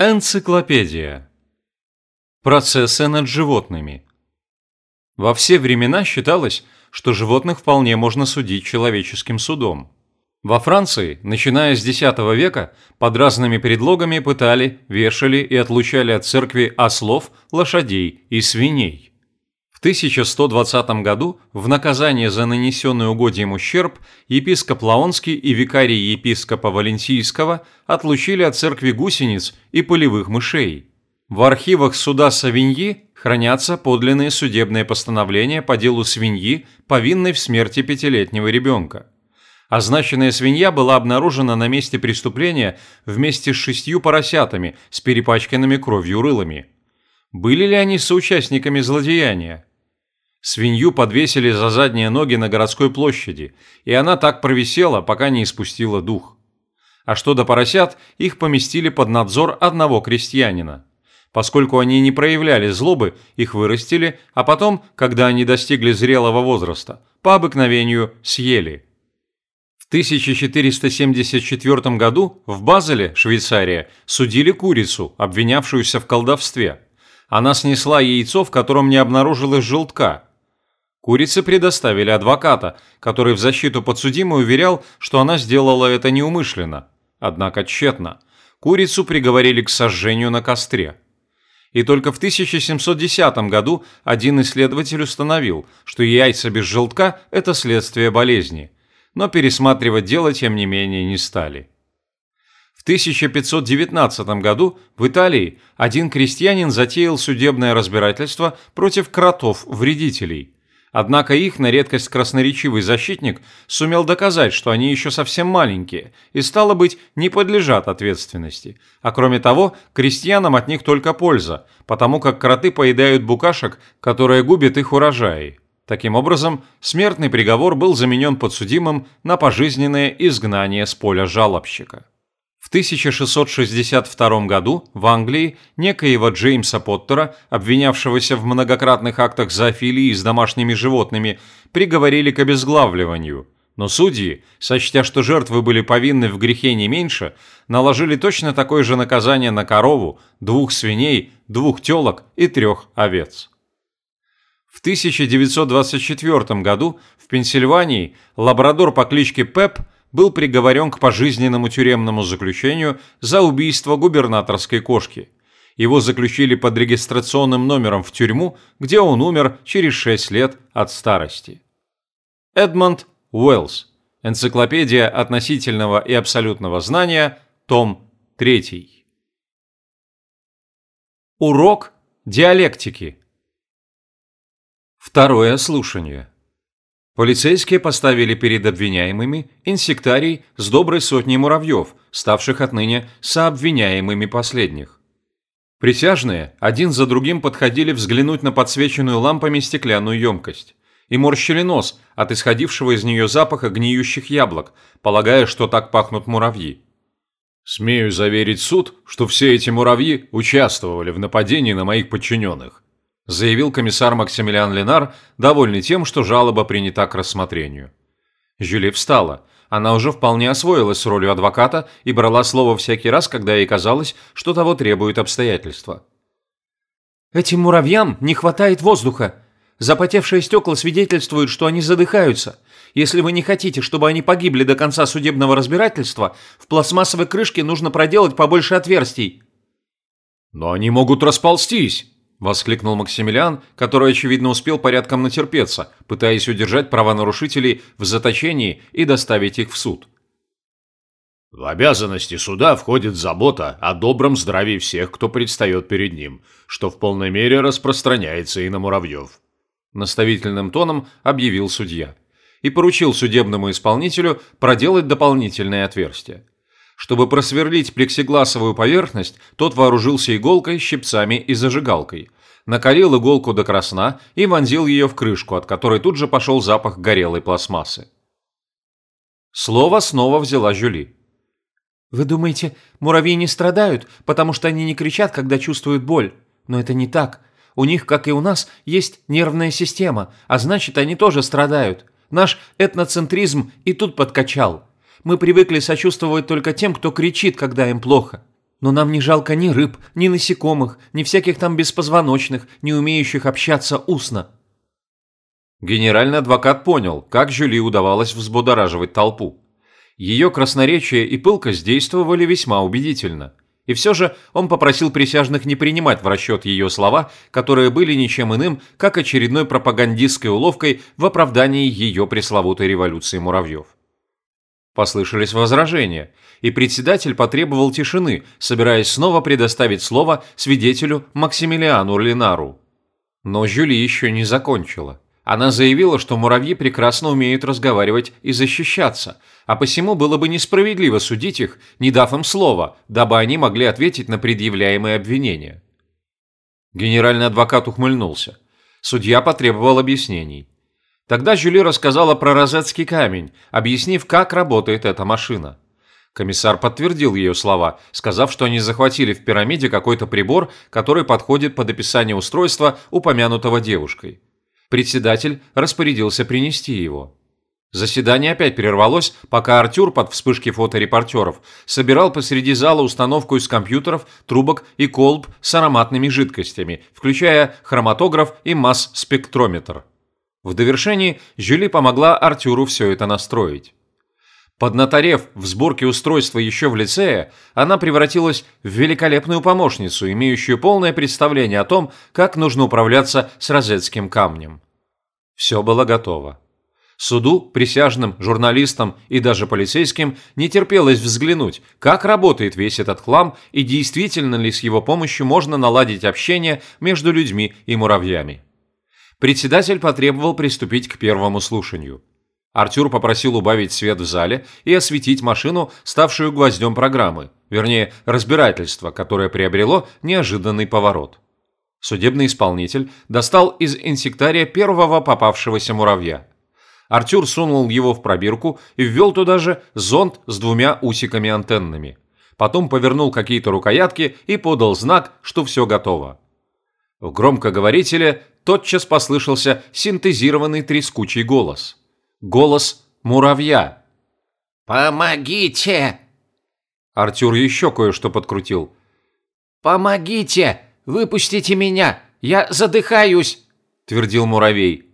Энциклопедия. Процессы над животными. Во все времена считалось, что животных вполне можно судить человеческим судом. Во Франции, начиная с X века, под разными предлогами пытали, вешали и отлучали от церкви ослов, лошадей и свиней. В 1120 году в наказание за нанесенный угодьем ущерб епископ Лаонский и викарий епископа Валенсийского отлучили от церкви гусениц и полевых мышей. В архивах суда Савиньи хранятся подлинные судебные постановления по делу свиньи, повинной в смерти пятилетнего ребенка. Означенная свинья была обнаружена на месте преступления вместе с шестью поросятами с перепачканными кровью рылами. Были ли они соучастниками злодеяния? Свинью подвесили за задние ноги на городской площади, и она так провисела, пока не испустила дух. А что до поросят, их поместили под надзор одного крестьянина. Поскольку они не проявляли злобы, их вырастили, а потом, когда они достигли зрелого возраста, по обыкновению съели. В 1474 году в Базеле, Швейцария, судили курицу, обвинявшуюся в колдовстве. Она снесла яйцо, в котором не обнаружилось желтка, Курице предоставили адвоката, который в защиту подсудимой уверял, что она сделала это неумышленно. Однако тщетно. Курицу приговорили к сожжению на костре. И только в 1710 году один исследователь установил, что яйца без желтка – это следствие болезни. Но пересматривать дело, тем не менее, не стали. В 1519 году в Италии один крестьянин затеял судебное разбирательство против кротов-вредителей – Однако их, на редкость красноречивый защитник, сумел доказать, что они еще совсем маленькие и, стало быть, не подлежат ответственности. А кроме того, крестьянам от них только польза, потому как кроты поедают букашек, которые губят их урожаи. Таким образом, смертный приговор был заменен подсудимым на пожизненное изгнание с поля жалобщика. В 1662 году в Англии некоего Джеймса Поттера, обвинявшегося в многократных актах зоофилии с домашними животными, приговорили к обезглавливанию. Но судьи, сочтя, что жертвы были повинны в грехе не меньше, наложили точно такое же наказание на корову, двух свиней, двух телок и трех овец. В 1924 году в Пенсильвании лабрадор по кличке Пеп – был приговорен к пожизненному тюремному заключению за убийство губернаторской кошки. Его заключили под регистрационным номером в тюрьму, где он умер через 6 лет от старости. Эдмонд Уэллс. Энциклопедия относительного и абсолютного знания, том 3. Урок диалектики. Второе слушание. Полицейские поставили перед обвиняемыми инсектарий с доброй сотней муравьев, ставших отныне сообвиняемыми последних. Присяжные один за другим подходили взглянуть на подсвеченную лампами стеклянную емкость и морщили нос от исходившего из нее запаха гниющих яблок, полагая, что так пахнут муравьи. «Смею заверить суд, что все эти муравьи участвовали в нападении на моих подчиненных заявил комиссар Максимилиан Ленар, довольный тем, что жалоба принята к рассмотрению. Жюли встала. Она уже вполне освоилась с ролью адвоката и брала слово всякий раз, когда ей казалось, что того требуют обстоятельства. «Этим муравьям не хватает воздуха. Запотевшие стекла свидетельствуют, что они задыхаются. Если вы не хотите, чтобы они погибли до конца судебного разбирательства, в пластмассовой крышке нужно проделать побольше отверстий». «Но они могут расползтись», – воскликнул Максимилиан, который, очевидно, успел порядком натерпеться, пытаясь удержать правонарушителей в заточении и доставить их в суд. В обязанности суда входит забота о добром здравии всех, кто предстает перед ним, что в полной мере распространяется и на муравьев. Наставительным тоном объявил судья и поручил судебному исполнителю проделать дополнительные отверстия. Чтобы просверлить плексигласовую поверхность, тот вооружился иголкой, щипцами и зажигалкой. Накалил иголку до красна и вонзил ее в крышку, от которой тут же пошел запах горелой пластмассы. Слово снова взяла Жюли. «Вы думаете, муравьи не страдают, потому что они не кричат, когда чувствуют боль? Но это не так. У них, как и у нас, есть нервная система, а значит, они тоже страдают. Наш этноцентризм и тут подкачал. Мы привыкли сочувствовать только тем, кто кричит, когда им плохо. Но нам не жалко ни рыб, ни насекомых, ни всяких там беспозвоночных, не умеющих общаться устно». Генеральный адвокат понял, как Жюли удавалось взбудораживать толпу. Ее красноречие и пылкость действовали весьма убедительно. И все же он попросил присяжных не принимать в расчет ее слова, которые были ничем иным, как очередной пропагандистской уловкой в оправдании ее пресловутой революции муравьев. Послышались возражения, и председатель потребовал тишины, собираясь снова предоставить слово свидетелю Максимилиану Линару. Но Жюли еще не закончила. Она заявила, что муравьи прекрасно умеют разговаривать и защищаться, а посему было бы несправедливо судить их, не дав им слова, дабы они могли ответить на предъявляемые обвинения. Генеральный адвокат ухмыльнулся. Судья потребовал объяснений. Тогда Жюли рассказала про розетский камень, объяснив, как работает эта машина. Комиссар подтвердил ее слова, сказав, что они захватили в пирамиде какой-то прибор, который подходит под описание устройства, упомянутого девушкой. Председатель распорядился принести его. Заседание опять прервалось, пока Артюр под вспышки фоторепортеров собирал посреди зала установку из компьютеров, трубок и колб с ароматными жидкостями, включая хроматограф и масс-спектрометр. В довершении Жюли помогла Артюру все это настроить. Поднаторев в сборке устройства еще в лицее, она превратилась в великолепную помощницу, имеющую полное представление о том, как нужно управляться с розетским камнем. Все было готово. Суду, присяжным, журналистам и даже полицейским не терпелось взглянуть, как работает весь этот хлам и действительно ли с его помощью можно наладить общение между людьми и муравьями. Председатель потребовал приступить к первому слушанию – Артюр попросил убавить свет в зале и осветить машину, ставшую гвоздем программы, вернее, разбирательство, которое приобрело неожиданный поворот. Судебный исполнитель достал из инсектария первого попавшегося муравья. Артюр сунул его в пробирку и ввел туда же зонд с двумя усиками-антеннами. Потом повернул какие-то рукоятки и подал знак, что все готово. В громкоговорителе тотчас послышался синтезированный трескучий голос – голос муравья. «Помогите!» Артюр еще кое-что подкрутил. «Помогите! Выпустите меня! Я задыхаюсь!» – твердил муравей.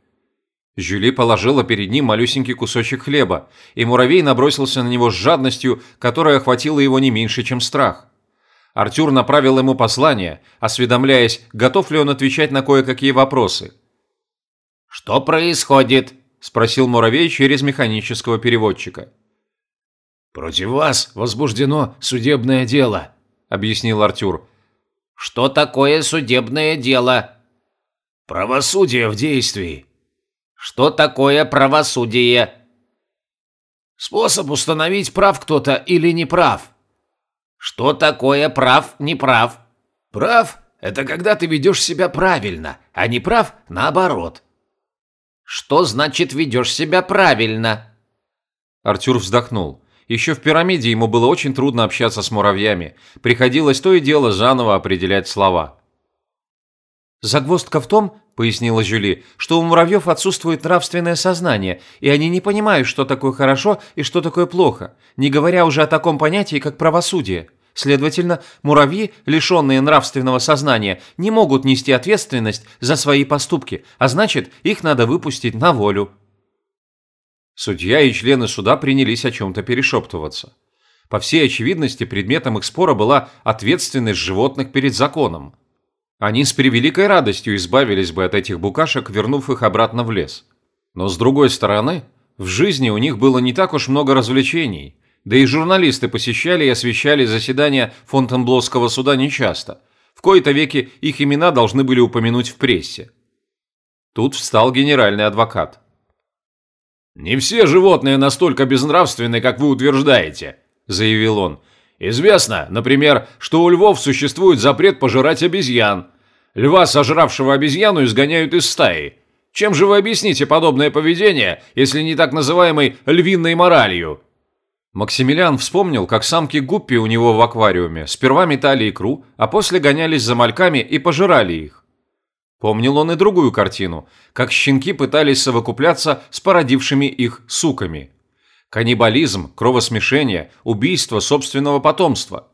Жюли положила перед ним малюсенький кусочек хлеба, и муравей набросился на него с жадностью, которая охватила его не меньше, чем страх. Артюр направил ему послание, осведомляясь, готов ли он отвечать на кое-какие вопросы. «Что происходит?» спросил муравей через механического переводчика. «Против вас возбуждено судебное дело», – объяснил Артюр. «Что такое судебное дело?» «Правосудие в действии». «Что такое правосудие?» «Способ установить, прав кто-то или не прав». «Что такое прав, не прав?» «Прав – это когда ты ведешь себя правильно, а не прав – наоборот». Что значит ведешь себя правильно? Артюр вздохнул. Еще в пирамиде ему было очень трудно общаться с муравьями. Приходилось то и дело заново определять слова. «Загвоздка в том, — пояснила Жюли, — что у муравьев отсутствует нравственное сознание, и они не понимают, что такое хорошо и что такое плохо, не говоря уже о таком понятии, как правосудие. Следовательно, муравьи, лишенные нравственного сознания, не могут нести ответственность за свои поступки, а значит, их надо выпустить на волю. Судья и члены суда принялись о чем-то перешептываться. По всей очевидности, предметом их спора была ответственность животных перед законом. Они с превеликой радостью избавились бы от этих букашек, вернув их обратно в лес. Но с другой стороны, в жизни у них было не так уж много развлечений – да и журналисты посещали и освещали заседания Фонтенблосского суда нечасто. В кои-то веки их имена должны были упомянуть в прессе. Тут встал генеральный адвокат. «Не все животные настолько безнравственны, как вы утверждаете», – заявил он. «Известно, например, что у львов существует запрет пожирать обезьян. Льва, сожравшего обезьяну, изгоняют из стаи. Чем же вы объясните подобное поведение, если не так называемой львиной моралью?» Максимилиан вспомнил, как самки гуппи у него в аквариуме сперва метали икру, а после гонялись за мальками и пожирали их. Помнил он и другую картину, как щенки пытались совокупляться с породившими их суками. Каннибализм, кровосмешение, убийство собственного потомства.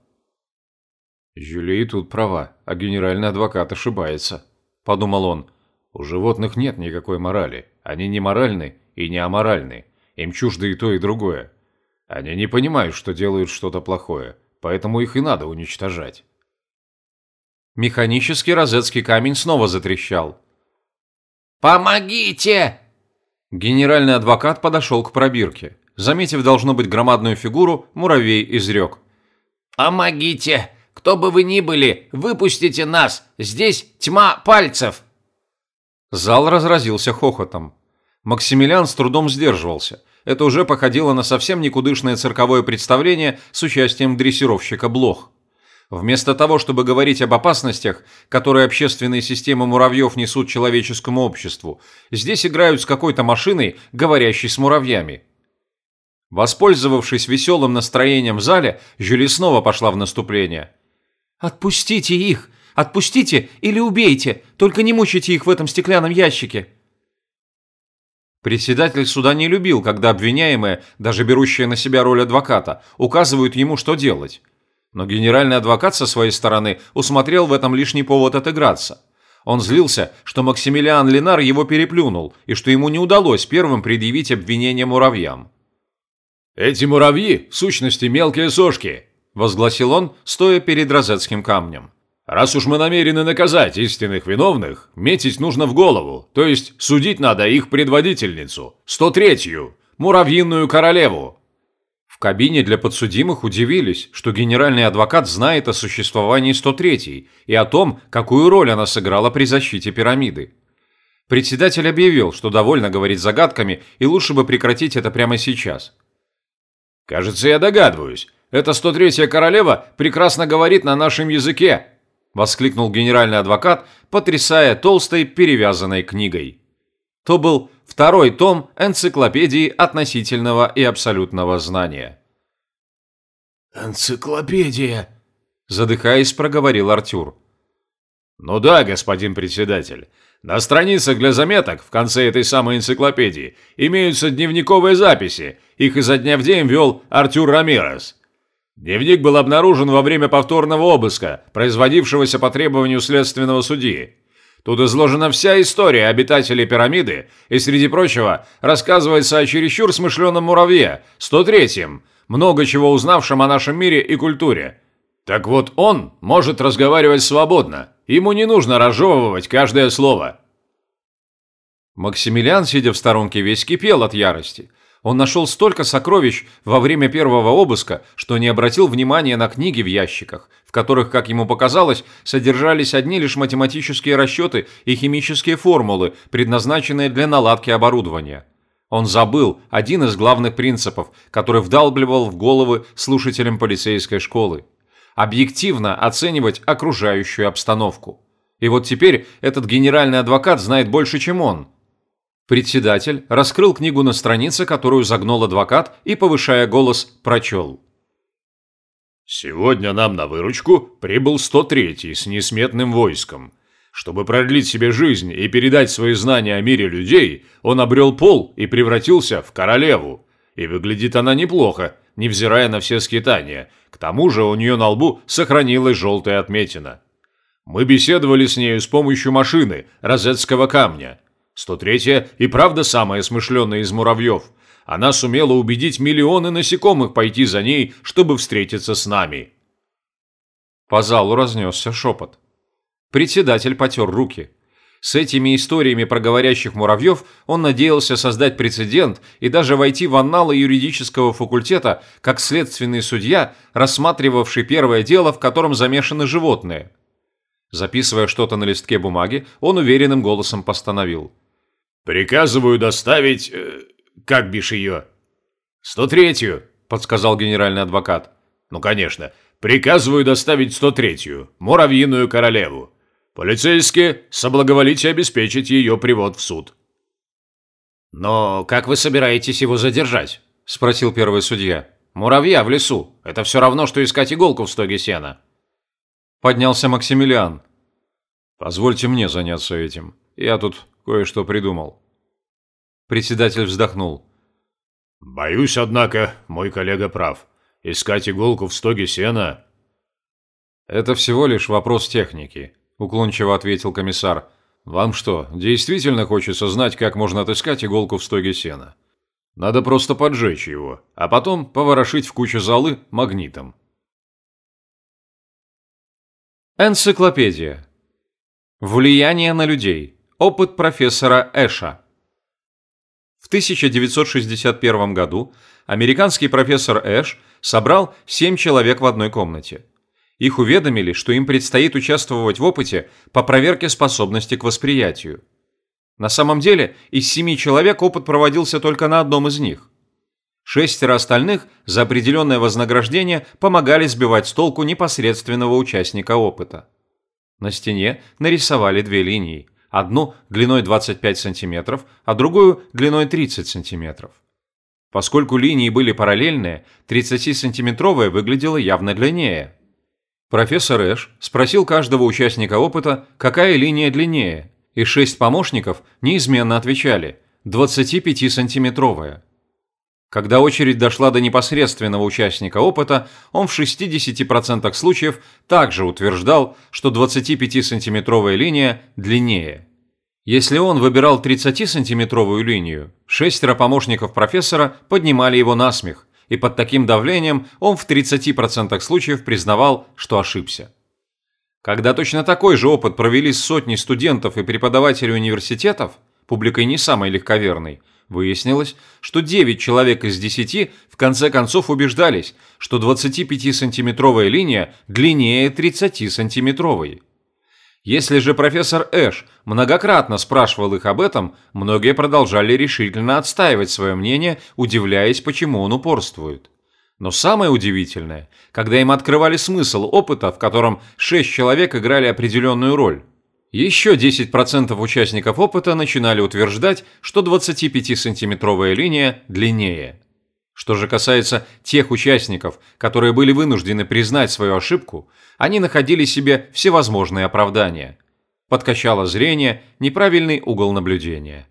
Жюли тут права, а генеральный адвокат ошибается, подумал он. У животных нет никакой морали. Они не моральны и не аморальны. Им чуждо и то, и другое. Они не понимают, что делают что-то плохое, поэтому их и надо уничтожать. Механический розетский камень снова затрещал. «Помогите!» Генеральный адвокат подошел к пробирке. Заметив, должно быть, громадную фигуру, муравей изрек. «Помогите! Кто бы вы ни были, выпустите нас! Здесь тьма пальцев!» Зал разразился хохотом. Максимилиан с трудом сдерживался. Это уже походило на совсем никудышное цирковое представление с участием дрессировщика блох. Вместо того, чтобы говорить об опасностях, которые общественные системы муравьев несут человеческому обществу, здесь играют с какой-то машиной, говорящей с муравьями. Воспользовавшись веселым настроением в зале, Жюли снова пошла в наступление. «Отпустите их! Отпустите или убейте! Только не мучайте их в этом стеклянном ящике!» Председатель суда не любил, когда обвиняемые, даже берущие на себя роль адвоката, указывают ему, что делать. Но генеральный адвокат со своей стороны усмотрел в этом лишний повод отыграться. Он злился, что Максимилиан Ленар его переплюнул и что ему не удалось первым предъявить обвинение муравьям. «Эти муравьи, в сущности, мелкие сошки», – возгласил он, стоя перед розетским камнем. «Раз уж мы намерены наказать истинных виновных, метить нужно в голову, то есть судить надо их предводительницу, 103-ю, муравьиную королеву, кабине для подсудимых удивились, что генеральный адвокат знает о существовании 103-й и о том, какую роль она сыграла при защите пирамиды. Председатель объявил, что довольно говорить загадками и лучше бы прекратить это прямо сейчас. «Кажется, я догадываюсь. Эта 103-я королева прекрасно говорит на нашем языке», – воскликнул генеральный адвокат, потрясая толстой перевязанной книгой. То был второй том энциклопедии относительного и абсолютного знания. «Энциклопедия», – задыхаясь, проговорил Артюр. «Ну да, господин председатель. На страницах для заметок в конце этой самой энциклопедии имеются дневниковые записи. Их изо дня в день вел Артюр Рамирес. Дневник был обнаружен во время повторного обыска, производившегося по требованию следственного судьи. Тут изложена вся история обитателей пирамиды, и, среди прочего, рассказывается о чересчур смышленом муравье, 103-м, много чего узнавшем о нашем мире и культуре. Так вот он может разговаривать свободно, ему не нужно разжевывать каждое слово. Максимилиан, сидя в сторонке, весь кипел от ярости – он нашел столько сокровищ во время первого обыска, что не обратил внимания на книги в ящиках, в которых, как ему показалось, содержались одни лишь математические расчеты и химические формулы, предназначенные для наладки оборудования. Он забыл один из главных принципов, который вдалбливал в головы слушателям полицейской школы. Объективно оценивать окружающую обстановку. И вот теперь этот генеральный адвокат знает больше, чем он – Председатель раскрыл книгу на странице, которую загнул адвокат, и, повышая голос, прочел. «Сегодня нам на выручку прибыл 103-й с несметным войском. Чтобы продлить себе жизнь и передать свои знания о мире людей, он обрел пол и превратился в королеву. И выглядит она неплохо, невзирая на все скитания. К тому же у нее на лбу сохранилась желтая отметина. Мы беседовали с нею с помощью машины, розетского камня. 103-я и правда самая смышленная из муравьев. Она сумела убедить миллионы насекомых пойти за ней, чтобы встретиться с нами. По залу разнесся шепот. Председатель потер руки. С этими историями про говорящих муравьев он надеялся создать прецедент и даже войти в анналы юридического факультета как следственный судья, рассматривавший первое дело, в котором замешаны животные. Записывая что-то на листке бумаги, он уверенным голосом постановил. «Приказываю доставить... Э, как бишь ее?» «Сто третью», — подсказал генеральный адвокат. «Ну, конечно. Приказываю доставить сто третью, муравьиную королеву. Полицейские, соблаговолите обеспечить ее привод в суд». «Но как вы собираетесь его задержать?» – спросил первый судья. «Муравья в лесу. Это все равно, что искать иголку в стоге сена». Поднялся Максимилиан. «Позвольте мне заняться этим. Я тут кое-что придумал». Председатель вздохнул. «Боюсь, однако, мой коллега прав. Искать иголку в стоге сена...» «Это всего лишь вопрос техники», – уклончиво ответил комиссар. «Вам что, действительно хочется знать, как можно отыскать иголку в стоге сена? Надо просто поджечь его, а потом поворошить в кучу золы магнитом». Энциклопедия. Влияние на людей. Опыт профессора Эша. В 1961 году американский профессор Эш собрал семь человек в одной комнате. Их уведомили, что им предстоит участвовать в опыте по проверке способности к восприятию. На самом деле, из семи человек опыт проводился только на одном из них. Шестеро остальных за определенное вознаграждение помогали сбивать с толку непосредственного участника опыта. На стене нарисовали две линии. Одну длиной 25 см, а другую длиной 30 см. Поскольку линии были параллельные, 30-сантиметровая выглядела явно длиннее. Профессор Эш спросил каждого участника опыта, какая линия длиннее, и шесть помощников неизменно отвечали – 25-сантиметровая. Когда очередь дошла до непосредственного участника опыта, он в 60% случаев также утверждал, что 25-сантиметровая линия длиннее. Если он выбирал 30-сантиметровую линию, шестеро помощников профессора поднимали его на смех, и под таким давлением он в 30% случаев признавал, что ошибся. Когда точно такой же опыт провели сотни студентов и преподавателей университетов, публикой не самой легковерной, выяснилось, что 9 человек из 10 в конце концов убеждались, что 25-сантиметровая линия длиннее 30-сантиметровой. Если же профессор Эш многократно спрашивал их об этом, многие продолжали решительно отстаивать свое мнение, удивляясь, почему он упорствует. Но самое удивительное, когда им открывали смысл опыта, в котором шесть человек играли определенную роль. Еще 10% участников опыта начинали утверждать, что 25-сантиметровая линия длиннее. Что же касается тех участников, которые были вынуждены признать свою ошибку, они находили себе всевозможные оправдания. Подкачало зрение, неправильный угол наблюдения.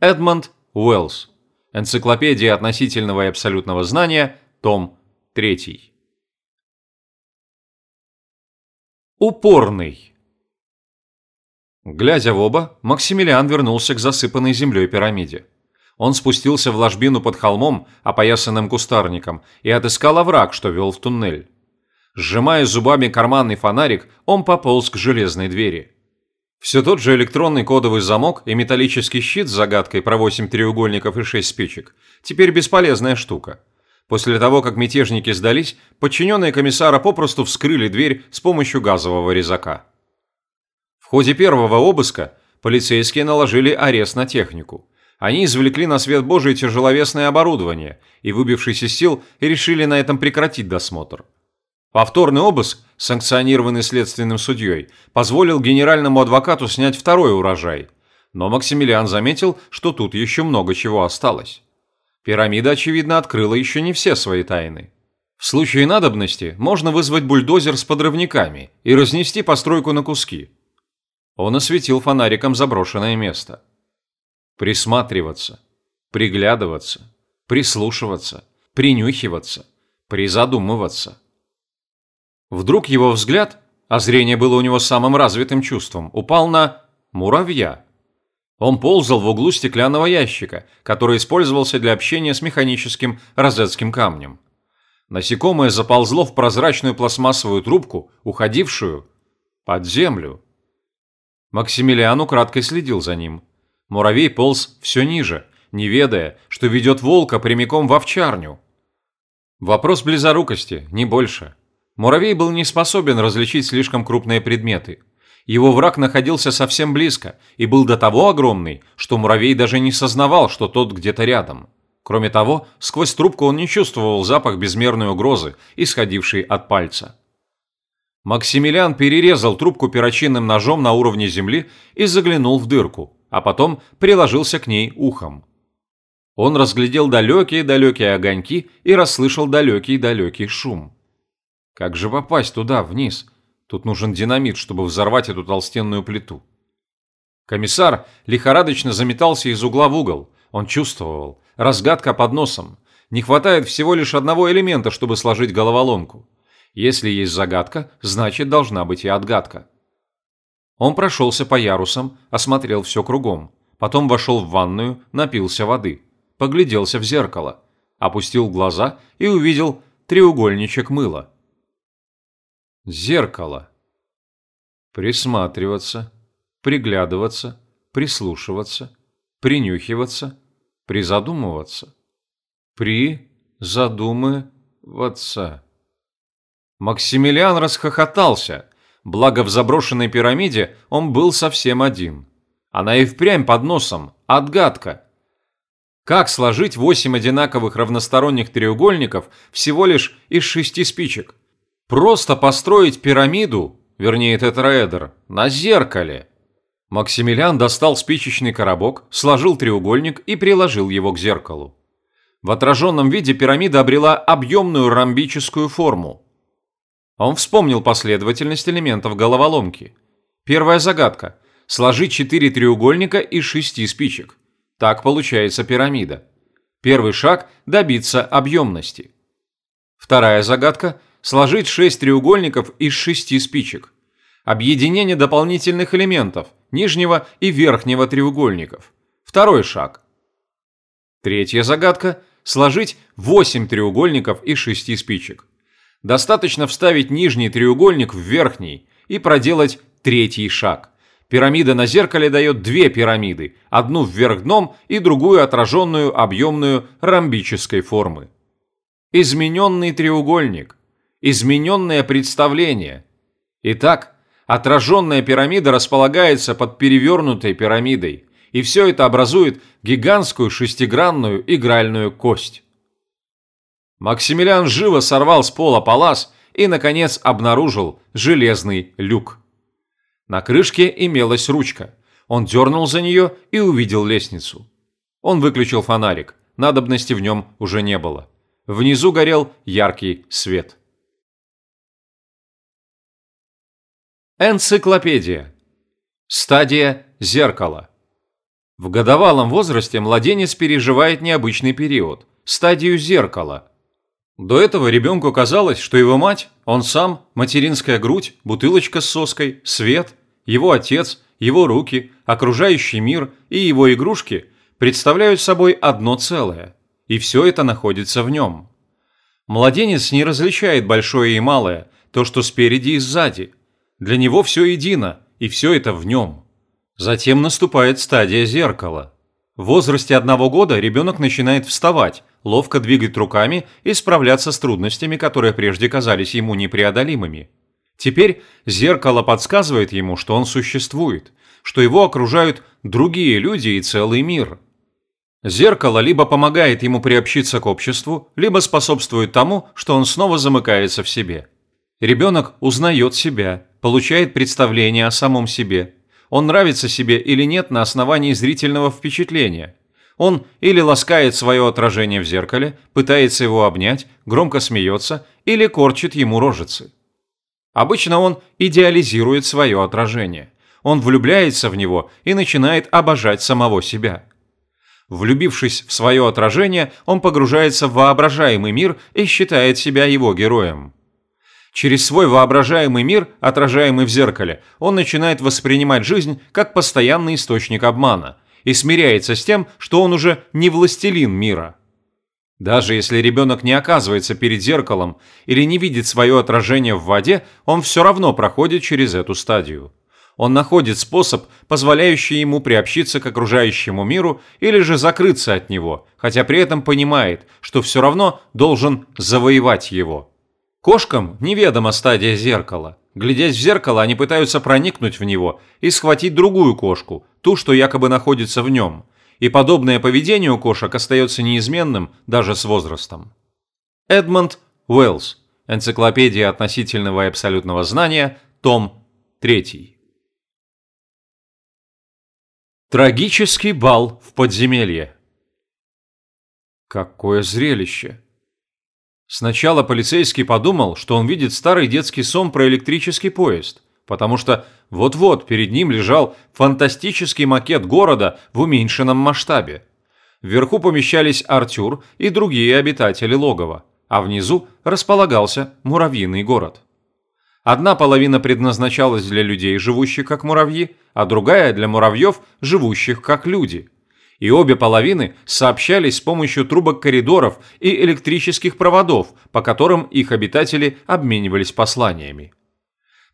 Эдмонд Уэллс. Энциклопедия относительного и абсолютного знания, том 3. Упорный. Глядя в оба, Максимилиан вернулся к засыпанной землей пирамиде. Он спустился в ложбину под холмом, опоясанным кустарником, и отыскал овраг, что вел в туннель. Сжимая зубами карманный фонарик, он пополз к железной двери. Все тот же электронный кодовый замок и металлический щит с загадкой про 8 треугольников и 6 спичек. Теперь бесполезная штука. После того, как мятежники сдались, подчиненные комиссара попросту вскрыли дверь с помощью газового резака. Ходе первого обыска полицейские наложили арест на технику. Они извлекли на свет Божий тяжеловесное оборудование и, выбившись из сил, решили на этом прекратить досмотр. Повторный обыск, санкционированный следственным судьей, позволил генеральному адвокату снять второй урожай. Но Максимилиан заметил, что тут еще много чего осталось. Пирамида, очевидно, открыла еще не все свои тайны. В случае надобности можно вызвать бульдозер с подрывниками и разнести постройку на куски. Он осветил фонариком заброшенное место. Присматриваться, приглядываться, прислушиваться, принюхиваться, призадумываться – Вдруг его взгляд, а зрение было у него самым развитым чувством, упал на муравья. Он ползал в углу стеклянного ящика, который использовался для общения с механическим розетским камнем. Насекомое заползло в прозрачную пластмассовую трубку, уходившую под землю. Максимилиан украдкой следил за ним. Муравей полз все ниже, не ведая, что ведет волка прямиком в овчарню. Вопрос близорукости, не больше. Муравей был не способен различить слишком крупные предметы. Его враг находился совсем близко и был до того огромный, что муравей даже не сознавал, что тот где-то рядом. Кроме того, сквозь трубку он не чувствовал запах безмерной угрозы, исходившей от пальца. Максимилиан перерезал трубку перочинным ножом на уровне земли и заглянул в дырку, а потом приложился к ней ухом. Он разглядел далекие-далекие огоньки и расслышал далекий-далекий шум. Как же попасть туда, вниз? Тут нужен динамит, чтобы взорвать эту толстенную плиту. Комиссар лихорадочно заметался из угла в угол. Он чувствовал. Разгадка под носом. Не хватает всего лишь одного элемента, чтобы сложить головоломку. Если есть загадка, значит должна быть и отгадка. Он прошелся по ярусам, осмотрел все кругом, потом вошел в ванную, напился воды, погляделся в зеркало, опустил глаза и увидел треугольничек мыла. Зеркало. Присматриваться, приглядываться, прислушиваться, принюхиваться, призадумываться. При-задумываться. Максимилиан расхохотался, благо в заброшенной пирамиде он был совсем один. Она и впрямь под носом, отгадка. Как сложить восемь одинаковых равносторонних треугольников всего лишь из шести спичек? Просто построить пирамиду, вернее тетраэдр, на зеркале. Максимилиан достал спичечный коробок, сложил треугольник и приложил его к зеркалу. В отраженном виде пирамида обрела объемную ромбическую форму. Он вспомнил последовательность элементов головоломки. Первая загадка – сложить четыре треугольника из шести спичек. Так получается пирамида. Первый шаг – добиться объемности. Вторая загадка – сложить шесть треугольников из шести спичек. Объединение дополнительных элементов – нижнего и верхнего треугольников. Второй шаг. Третья загадка – сложить 8 треугольников из 6 спичек. Достаточно вставить нижний треугольник в верхний и проделать третий шаг. Пирамида на зеркале дает две пирамиды, одну вверх дном и другую отраженную объемную ромбической формы. Измененный треугольник. Измененное представление. Итак, отраженная пирамида располагается под перевернутой пирамидой, и все это образует гигантскую шестигранную игральную кость. Максимилиан живо сорвал с пола палас и, наконец, обнаружил железный люк. На крышке имелась ручка. Он дернул за нее и увидел лестницу. Он выключил фонарик, надобности в нем уже не было. Внизу горел яркий свет. Энциклопедия. Стадия зеркала. В годовалом возрасте младенец переживает необычный период – стадию зеркала. До этого ребенку казалось, что его мать, он сам, материнская грудь, бутылочка с соской, свет, его отец, его руки, окружающий мир и его игрушки представляют собой одно целое, и все это находится в нем. Младенец не различает большое и малое, то, что спереди и сзади. Для него все едино, и все это в нем. Затем наступает стадия зеркала. В возрасте одного года ребенок начинает вставать, ловко двигать руками и справляться с трудностями, которые прежде казались ему непреодолимыми. Теперь зеркало подсказывает ему, что он существует, что его окружают другие люди и целый мир. Зеркало либо помогает ему приобщиться к обществу, либо способствует тому, что он снова замыкается в себе. Ребенок узнает себя, получает представление о самом себе – он нравится себе или нет на основании зрительного впечатления. Он или ласкает свое отражение в зеркале, пытается его обнять, громко смеется или корчит ему рожицы. Обычно он идеализирует свое отражение. Он влюбляется в него и начинает обожать самого себя. Влюбившись в свое отражение, он погружается в воображаемый мир и считает себя его героем. Через свой воображаемый мир, отражаемый в зеркале, он начинает воспринимать жизнь как постоянный источник обмана и смиряется с тем, что он уже не властелин мира. Даже если ребенок не оказывается перед зеркалом или не видит свое отражение в воде, он все равно проходит через эту стадию. Он находит способ, позволяющий ему приобщиться к окружающему миру или же закрыться от него, хотя при этом понимает, что все равно должен завоевать его. Кошкам неведома стадия зеркала. Глядясь в зеркало, они пытаются проникнуть в него и схватить другую кошку, ту, что якобы находится в нем. И подобное поведение у кошек остается неизменным даже с возрастом. Эдмонд Уэллс. Энциклопедия относительного и абсолютного знания. Том 3. Трагический бал в подземелье. Какое зрелище! Сначала полицейский подумал, что он видит старый детский сон про электрический поезд, потому что вот-вот перед ним лежал фантастический макет города в уменьшенном масштабе. Вверху помещались Артюр и другие обитатели логова. а внизу располагался муравьиный город. Одна половина предназначалась для людей, живущих как муравьи, а другая для муравьев, живущих как люди. И обе половины сообщались с помощью трубок коридоров и электрических проводов, по которым их обитатели обменивались посланиями.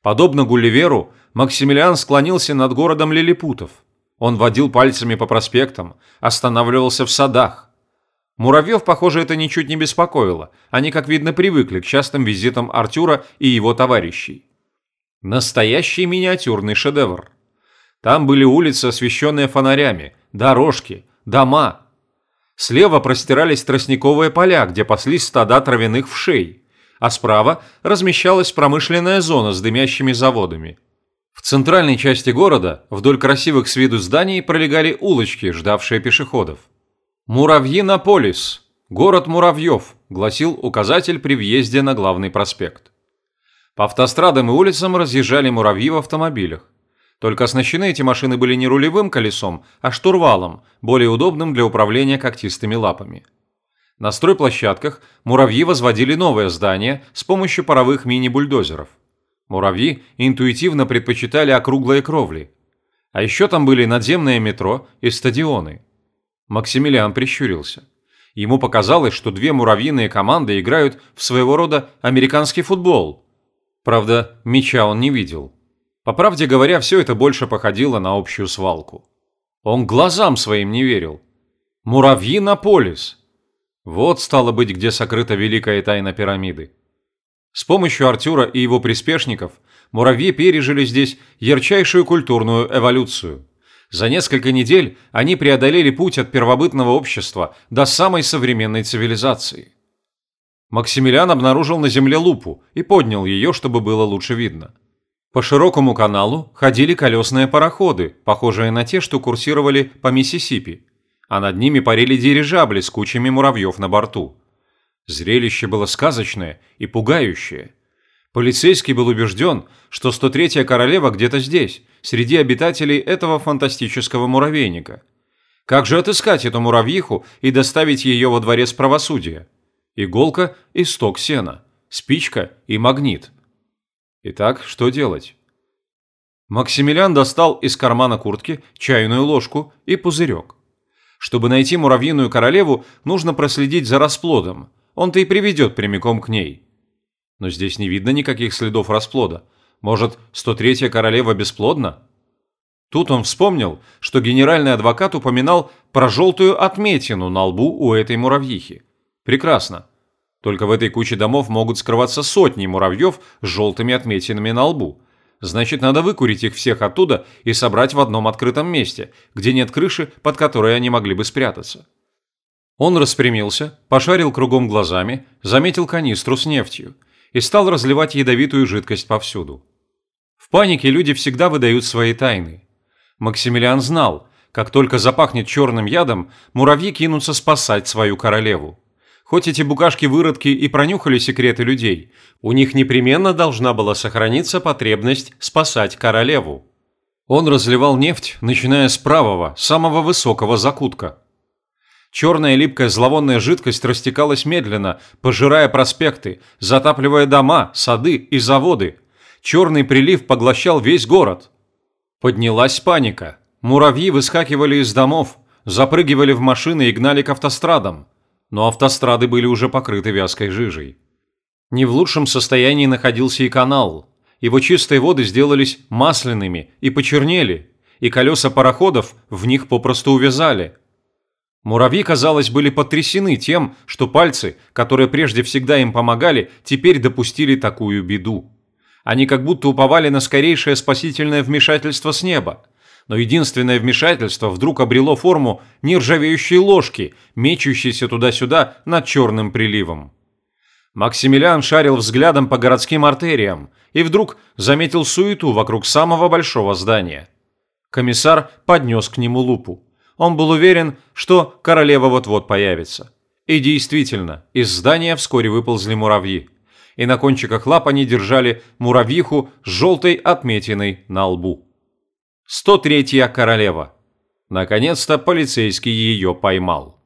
Подобно Гулливеру, Максимилиан склонился над городом лилипутов. Он водил пальцами по проспектам, останавливался в садах. Муравьев, похоже, это ничуть не беспокоило. Они, как видно, привыкли к частым визитам Артура и его товарищей. Настоящий миниатюрный шедевр. Там были улицы, освещенные фонарями, дорожки, дома. Слева простирались тростниковые поля, где паслись стада травяных вшей, а справа размещалась промышленная зона с дымящими заводами. В центральной части города вдоль красивых с виду зданий пролегали улочки, ждавшие пешеходов. «Муравьинополис. Город муравьев», – гласил указатель при въезде на главный проспект. По автострадам и улицам разъезжали муравьи в автомобилях. Только оснащены эти машины были не рулевым колесом, а штурвалом, более удобным для управления когтистыми лапами. На стройплощадках муравьи возводили новое здание с помощью паровых мини-бульдозеров. Муравьи интуитивно предпочитали округлые кровли. А еще там были надземное метро и стадионы – Максимилиан прищурился. Ему показалось, что две муравьиные команды играют в своего рода американский футбол. Правда, мяча он не видел. По правде говоря, все это больше походило на общую свалку. Он глазам своим не верил. Муравьинополис. Вот стало быть, где сокрыта великая тайна пирамиды. С помощью Артура и его приспешников муравьи пережили здесь ярчайшую культурную эволюцию – за несколько недель они преодолели путь от первобытного общества до самой современной цивилизации. Максимилиан обнаружил на земле лупу и поднял ее, чтобы было лучше видно. По широкому каналу ходили колесные пароходы, похожие на те, что курсировали по Миссисипи, а над ними парили дирижабли с кучами муравьев на борту. Зрелище было сказочное и пугающее. Полицейский был убежден, что 103-я королева где-то здесь, среди обитателей этого фантастического муравейника. Как же отыскать эту муравьиху и доставить ее во дворец правосудия? Иголка и сток сена, спичка и магнит. Итак, что делать? Максимилиан достал из кармана куртки чайную ложку и пузырек. Чтобы найти муравьиную королеву, нужно проследить за расплодом. Он-то и приведет прямиком к ней. Но здесь не видно никаких следов расплода. Может, 103-я королева бесплодна? Тут он вспомнил, что генеральный адвокат упоминал про желтую отметину на лбу у этой муравьихи. Прекрасно. Только в этой куче домов могут скрываться сотни муравьев с желтыми отметинами на лбу. Значит, надо выкурить их всех оттуда и собрать в одном открытом месте, где нет крыши, под которой они могли бы спрятаться. Он распрямился, пошарил кругом глазами, заметил канистру с нефтью – и стал разливать ядовитую жидкость повсюду. В панике люди всегда выдают свои тайны. Максимилиан знал, как только запахнет черным ядом, муравьи кинутся спасать свою королеву. Хоть эти букашки-выродки и пронюхали секреты людей, у них непременно должна была сохраниться потребность спасать королеву. Он разливал нефть, начиная с правого, самого высокого закутка. Черная липкая зловонная жидкость растекалась медленно, пожирая проспекты, затапливая дома, сады и заводы. Черный прилив поглощал весь город. Поднялась паника. Муравьи выскакивали из домов, запрыгивали в машины и гнали к автострадам. Но автострады были уже покрыты вязкой жижей. Не в лучшем состоянии находился и канал. Его чистые воды сделались масляными и почернели, и колеса пароходов в них попросту увязали – Муравьи, казалось, были потрясены тем, что пальцы, которые прежде всегда им помогали, теперь допустили такую беду. Они как будто уповали на скорейшее спасительное вмешательство с неба. Но единственное вмешательство вдруг обрело форму нержавеющей ложки, мечущейся туда-сюда над черным приливом. Максимилиан шарил взглядом по городским артериям и вдруг заметил суету вокруг самого большого здания. Комиссар поднес к нему лупу. Он был уверен, что королева вот-вот появится. И действительно, из здания вскоре выползли муравьи. И на кончиках лап они держали муравьиху с желтой отметиной на лбу. 103-я королева. Наконец-то полицейский ее поймал.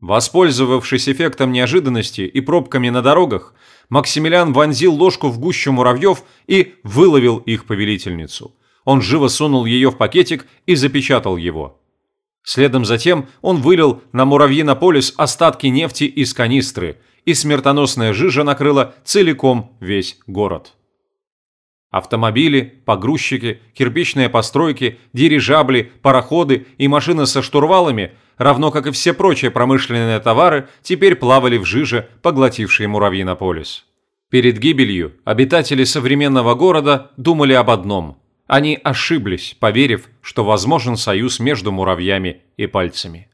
Воспользовавшись эффектом неожиданности и пробками на дорогах, Максимилиан вонзил ложку в гущу муравьев и выловил их повелительницу. Он живо сунул ее в пакетик и запечатал его. Следом затем он вылил на муравьинополис остатки нефти из канистры, и смертоносная жижа накрыла целиком весь город. Автомобили, погрузчики, кирпичные постройки, дирижабли, пароходы и машины со штурвалами, равно как и все прочие промышленные товары, теперь плавали в жиже, поглотившей Муравьинополис. Перед гибелью обитатели современного города думали об одном. Они ошиблись, поверив, что возможен союз между муравьями и пальцами.